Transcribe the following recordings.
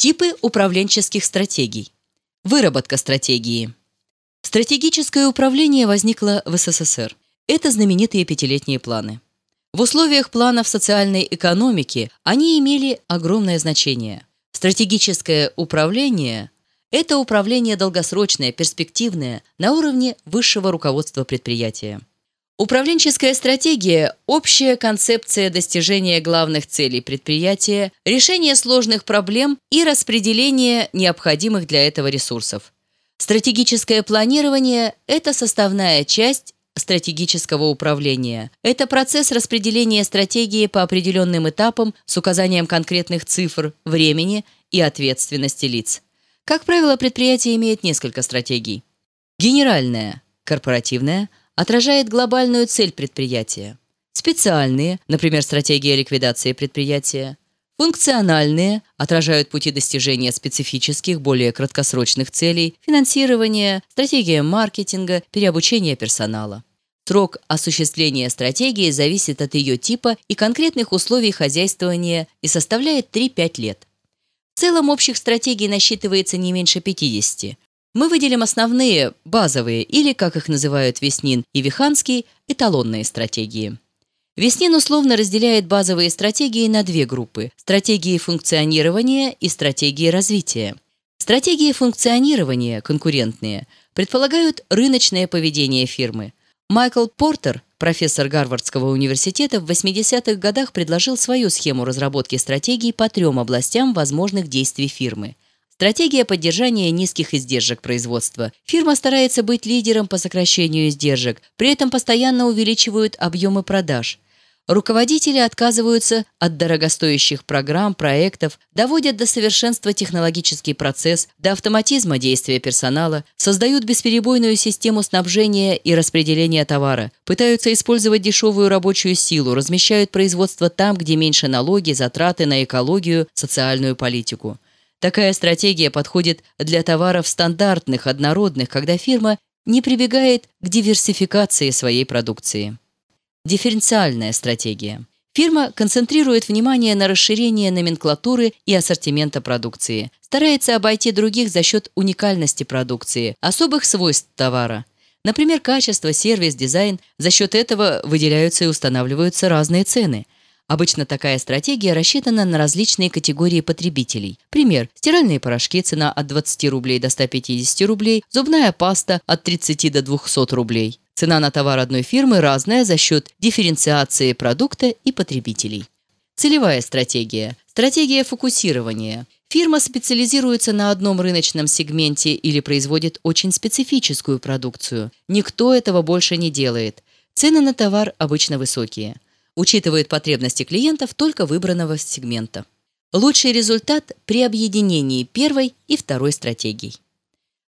Типы управленческих стратегий. Выработка стратегии. Стратегическое управление возникло в СССР. Это знаменитые пятилетние планы. В условиях планов социальной экономики они имели огромное значение. Стратегическое управление – это управление долгосрочное, перспективное, на уровне высшего руководства предприятия. Управленческая стратегия – общая концепция достижения главных целей предприятия, решения сложных проблем и распределения необходимых для этого ресурсов. Стратегическое планирование – это составная часть стратегического управления. Это процесс распределения стратегии по определенным этапам с указанием конкретных цифр, времени и ответственности лиц. Как правило, предприятие имеет несколько стратегий. Генеральная, корпоративная, отражает глобальную цель предприятия. Специальные, например, стратегия ликвидации предприятия. Функциональные отражают пути достижения специфических, более краткосрочных целей, финансирования, стратегия маркетинга, переобучения персонала. Срок осуществления стратегии зависит от ее типа и конкретных условий хозяйствования и составляет 3-5 лет. В целом общих стратегий насчитывается не меньше 50. Мы выделим основные, базовые, или, как их называют Веснин и Виханский, эталонные стратегии. Веснин условно разделяет базовые стратегии на две группы – стратегии функционирования и стратегии развития. Стратегии функционирования, конкурентные, предполагают рыночное поведение фирмы. Майкл Портер, профессор Гарвардского университета, в 80-х годах предложил свою схему разработки стратегий по трем областям возможных действий фирмы. Стратегия поддержания низких издержек производства. Фирма старается быть лидером по сокращению издержек, при этом постоянно увеличивают объемы продаж – Руководители отказываются от дорогостоящих программ, проектов, доводят до совершенства технологический процесс, до автоматизма действия персонала, создают бесперебойную систему снабжения и распределения товара, пытаются использовать дешевую рабочую силу, размещают производство там, где меньше налоги, затраты на экологию, социальную политику. Такая стратегия подходит для товаров стандартных, однородных, когда фирма не прибегает к диверсификации своей продукции. Дифференциальная стратегия. Фирма концентрирует внимание на расширении номенклатуры и ассортимента продукции, старается обойти других за счет уникальности продукции, особых свойств товара. Например, качество, сервис, дизайн. За счет этого выделяются и устанавливаются разные цены. Обычно такая стратегия рассчитана на различные категории потребителей. Пример. Стиральные порошки цена от 20 рублей до 150 рублей, зубная паста от 30 до 200 рублей. Цена на товар одной фирмы разная за счет дифференциации продукта и потребителей. Целевая стратегия. Стратегия фокусирования. Фирма специализируется на одном рыночном сегменте или производит очень специфическую продукцию. Никто этого больше не делает. Цены на товар обычно высокие. Учитывает потребности клиентов только выбранного сегмента. Лучший результат при объединении первой и второй стратегий.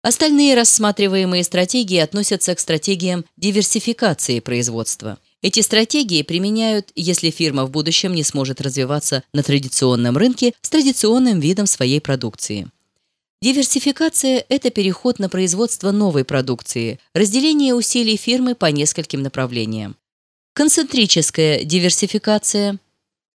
Остальные рассматриваемые стратегии относятся к стратегиям диверсификации производства. Эти стратегии применяют, если фирма в будущем не сможет развиваться на традиционном рынке с традиционным видом своей продукции. Диверсификация – это переход на производство новой продукции, разделение усилий фирмы по нескольким направлениям. Концентрическая диверсификация –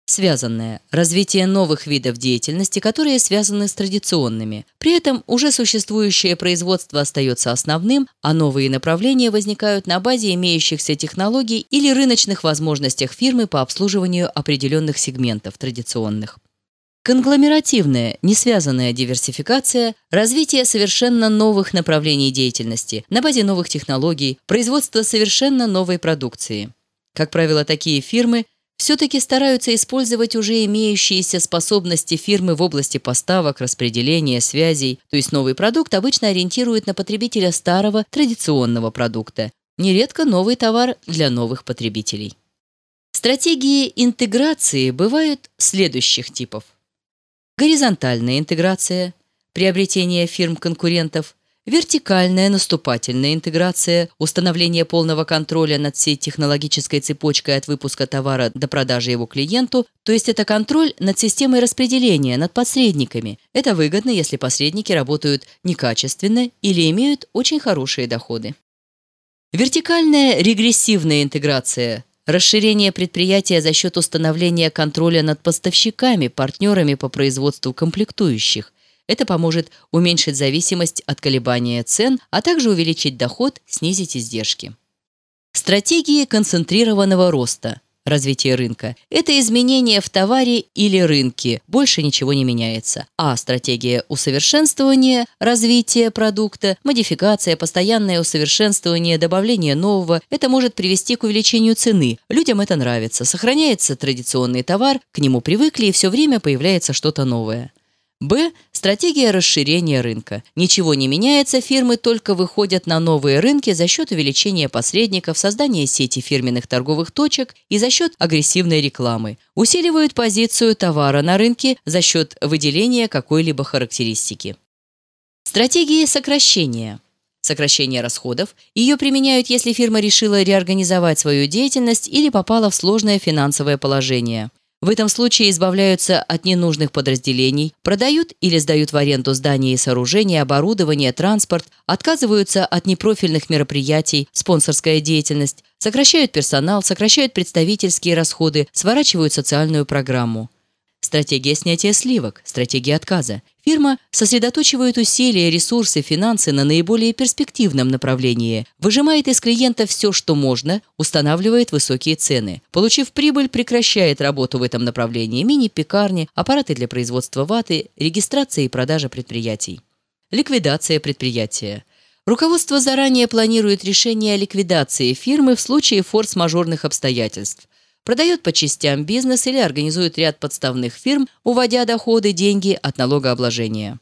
Связанное – развитие новых видов деятельности, которые связаны с традиционными. При этом уже существующее производство остается основным, а новые направления возникают на базе имеющихся технологий или рыночных возможностях фирмы по обслуживанию определенных сегментов традиционных. Конгломеративная, не связанная диверсификация – развитие совершенно новых направлений деятельности на базе новых технологий, производство совершенно новой продукции. Как правило, такие фирмы – все-таки стараются использовать уже имеющиеся способности фирмы в области поставок, распределения, связей, то есть новый продукт обычно ориентирует на потребителя старого традиционного продукта, нередко новый товар для новых потребителей. Стратегии интеграции бывают следующих типов. Горизонтальная интеграция, приобретение фирм-конкурентов, Вертикальная наступательная интеграция, установление полного контроля над всей технологической цепочкой от выпуска товара до продажи его клиенту, то есть это контроль над системой распределения, над посредниками. Это выгодно, если посредники работают некачественно или имеют очень хорошие доходы. Вертикальная регрессивная интеграция – расширение предприятия за счет установления контроля над поставщиками, партнерами по производству комплектующих, Это поможет уменьшить зависимость от колебания цен, а также увеличить доход, снизить издержки. Стратегии концентрированного роста – развития рынка. Это изменение в товаре или рынке. Больше ничего не меняется. А стратегия усовершенствования, развития продукта, модификация, постоянное усовершенствование, добавление нового – это может привести к увеличению цены. Людям это нравится. Сохраняется традиционный товар, к нему привыкли и все время появляется что-то новое. Б. Стратегия расширения рынка. Ничего не меняется, фирмы только выходят на новые рынки за счет увеличения посредников, создания сети фирменных торговых точек и за счет агрессивной рекламы. Усиливают позицию товара на рынке за счет выделения какой-либо характеристики. Стратегии сокращения. Сокращение расходов. Ее применяют, если фирма решила реорганизовать свою деятельность или попала в сложное финансовое положение. В этом случае избавляются от ненужных подразделений, продают или сдают в аренду здания и сооружения, оборудование, транспорт, отказываются от непрофильных мероприятий, спонсорская деятельность, сокращают персонал, сокращают представительские расходы, сворачивают социальную программу. Стратегия снятия сливок, стратегия отказа. Фирма сосредоточивает усилия, ресурсы, финансы на наиболее перспективном направлении, выжимает из клиента все, что можно, устанавливает высокие цены. Получив прибыль, прекращает работу в этом направлении. Мини-пекарни, аппараты для производства ваты, регистрация и продажа предприятий. Ликвидация предприятия. Руководство заранее планирует решение о ликвидации фирмы в случае форс-мажорных обстоятельств продает по частям бизнес или организует ряд подставных фирм, уводя доходы, деньги от налогообложения.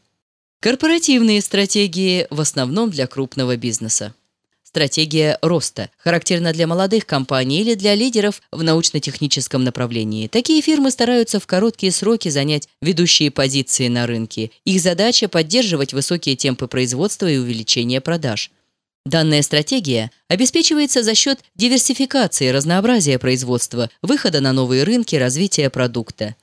Корпоративные стратегии в основном для крупного бизнеса. Стратегия роста характерна для молодых компаний или для лидеров в научно-техническом направлении. Такие фирмы стараются в короткие сроки занять ведущие позиции на рынке. Их задача – поддерживать высокие темпы производства и увеличения продаж. Данная стратегия обеспечивается за счет диверсификации разнообразия производства, выхода на новые рынки, развития продукта.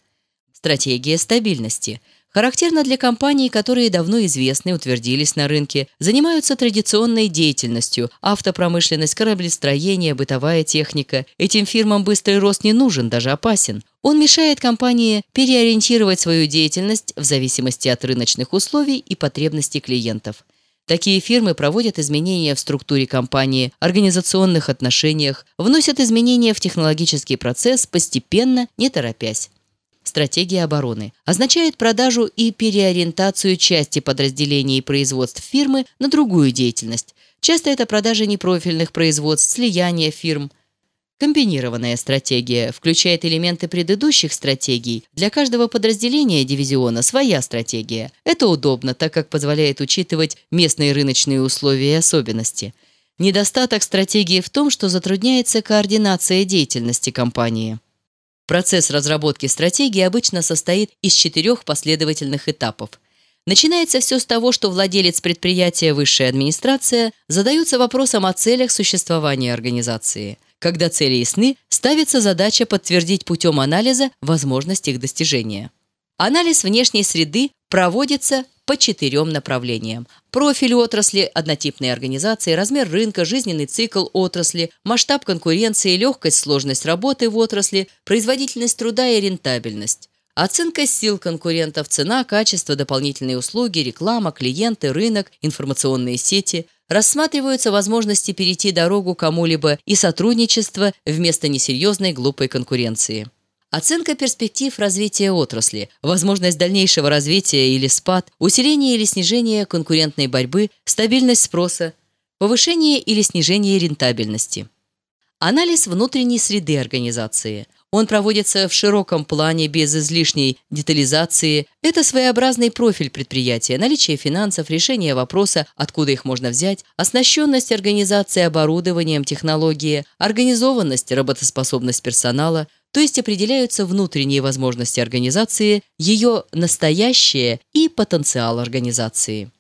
Стратегия стабильности характерна для компаний, которые давно известны, утвердились на рынке, занимаются традиционной деятельностью, автопромышленность, кораблестроение, бытовая техника. Этим фирмам быстрый рост не нужен, даже опасен. Он мешает компании переориентировать свою деятельность в зависимости от рыночных условий и потребностей клиентов. Такие фирмы проводят изменения в структуре компании, организационных отношениях, вносят изменения в технологический процесс постепенно, не торопясь. Стратегия обороны означает продажу и переориентацию части подразделений производств фирмы на другую деятельность. Часто это продажа непрофильных производств, слияние фирм – Комбинированная стратегия включает элементы предыдущих стратегий. Для каждого подразделения дивизиона своя стратегия. Это удобно, так как позволяет учитывать местные рыночные условия и особенности. Недостаток стратегии в том, что затрудняется координация деятельности компании. Процесс разработки стратегии обычно состоит из четырех последовательных этапов. Начинается все с того, что владелец предприятия высшая администрация задается вопросом о целях существования организации – когда цели ясны, ставится задача подтвердить путем анализа возможность их достижения. Анализ внешней среды проводится по четырем направлениям. Профиль отрасли, однотипные организации, размер рынка, жизненный цикл отрасли, масштаб конкуренции, легкость, сложность работы в отрасли, производительность труда и рентабельность. Оценка сил конкурентов, цена, качество, дополнительные услуги, реклама, клиенты, рынок, информационные сети – рассматриваются возможности перейти дорогу кому-либо и сотрудничество вместо несерьезной глупой конкуренции. Оценка перспектив развития отрасли, возможность дальнейшего развития или спад, усиление или снижение конкурентной борьбы, стабильность спроса, повышение или снижение рентабельности. Анализ внутренней среды организации – он проводится в широком плане, без излишней детализации. Это своеобразный профиль предприятия, наличие финансов, решение вопроса, откуда их можно взять, оснащенность организации оборудованием, технологии, организованность, работоспособность персонала, то есть определяются внутренние возможности организации, ее настоящее и потенциал организации.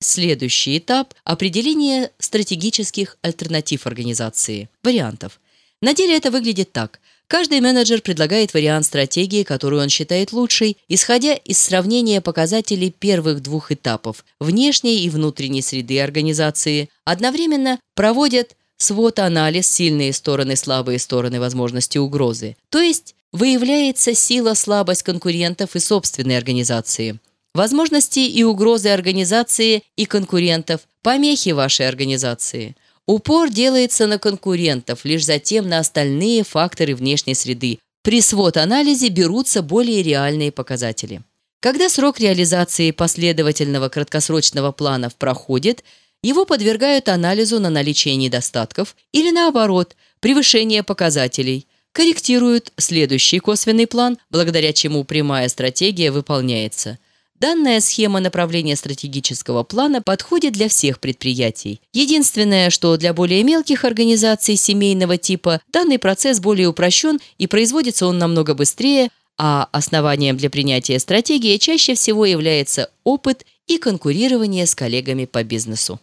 Следующий этап – определение стратегических альтернатив организации, вариантов. На деле это выглядит так – Каждый менеджер предлагает вариант стратегии, которую он считает лучшей, исходя из сравнения показателей первых двух этапов – внешней и внутренней среды организации. Одновременно проводят свод-анализ сильные стороны, слабые стороны, возможности угрозы. То есть выявляется сила, слабость конкурентов и собственной организации. возможности и угрозы организации и конкурентов, помехи вашей организации. Упор делается на конкурентов, лишь затем на остальные факторы внешней среды. При свод-анализе берутся более реальные показатели. Когда срок реализации последовательного краткосрочного плана проходит, его подвергают анализу на наличие недостатков или, наоборот, превышение показателей, корректируют следующий косвенный план, благодаря чему прямая стратегия выполняется. Данная схема направления стратегического плана подходит для всех предприятий. Единственное, что для более мелких организаций семейного типа данный процесс более упрощен и производится он намного быстрее, а основанием для принятия стратегии чаще всего является опыт и конкурирование с коллегами по бизнесу.